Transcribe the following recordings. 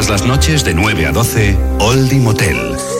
Todas las noches de 9 a 12, Oldie Motel.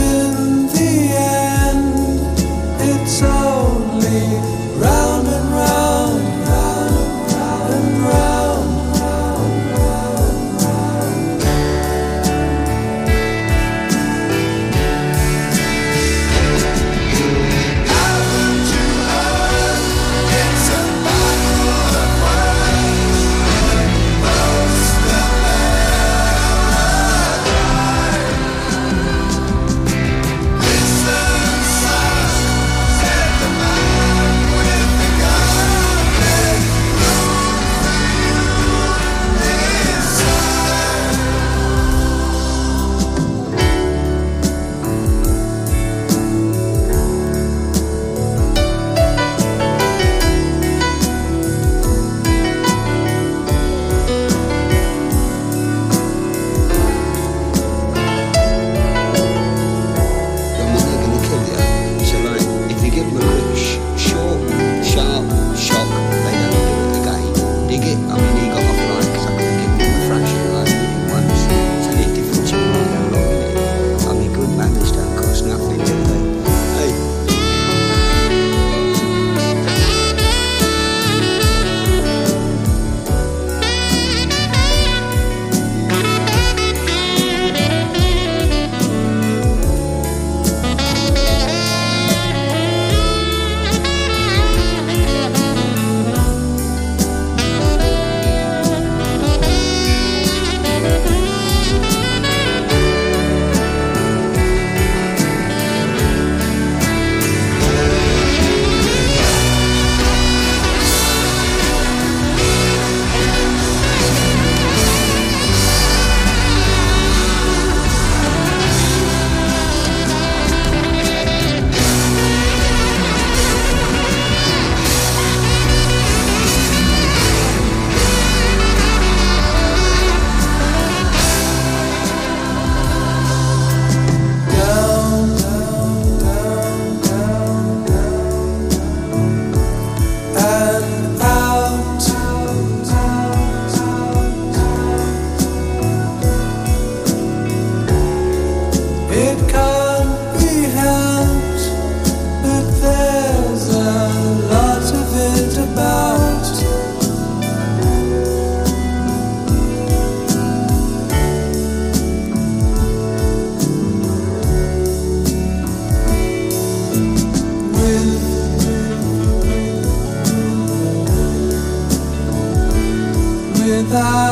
without.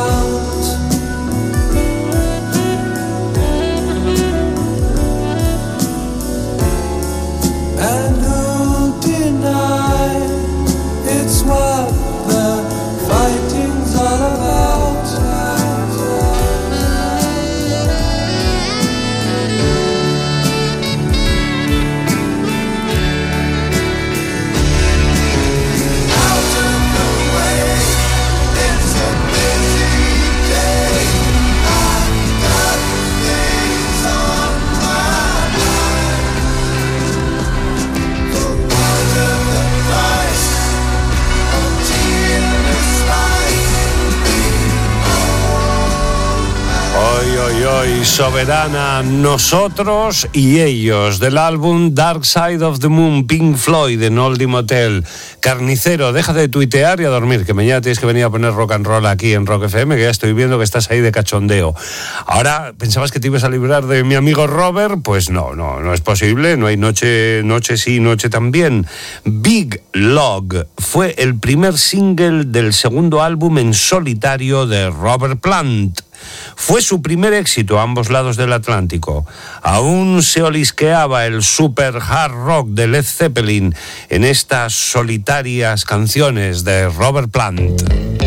Soberana, nosotros y ellos, del álbum Dark Side of the Moon, Pink Floyd, en Oldie Motel. Carnicero, deja de tuitear y a dormir, que mañana tienes que venir a poner rock and roll aquí en Rock FM, que ya estoy viendo que estás ahí de cachondeo. Ahora, ¿pensabas que te ibas a librar de mi amigo Robert? Pues no, no, no es posible, no hay noche, noche sí, noche también. Big Log fue el primer single del segundo álbum en solitario de Robert Plant. Fue su primer éxito a ambos lados del Atlántico. Aún se olisqueaba el super hard rock de Led Zeppelin en estas solitarias canciones de Robert Plant.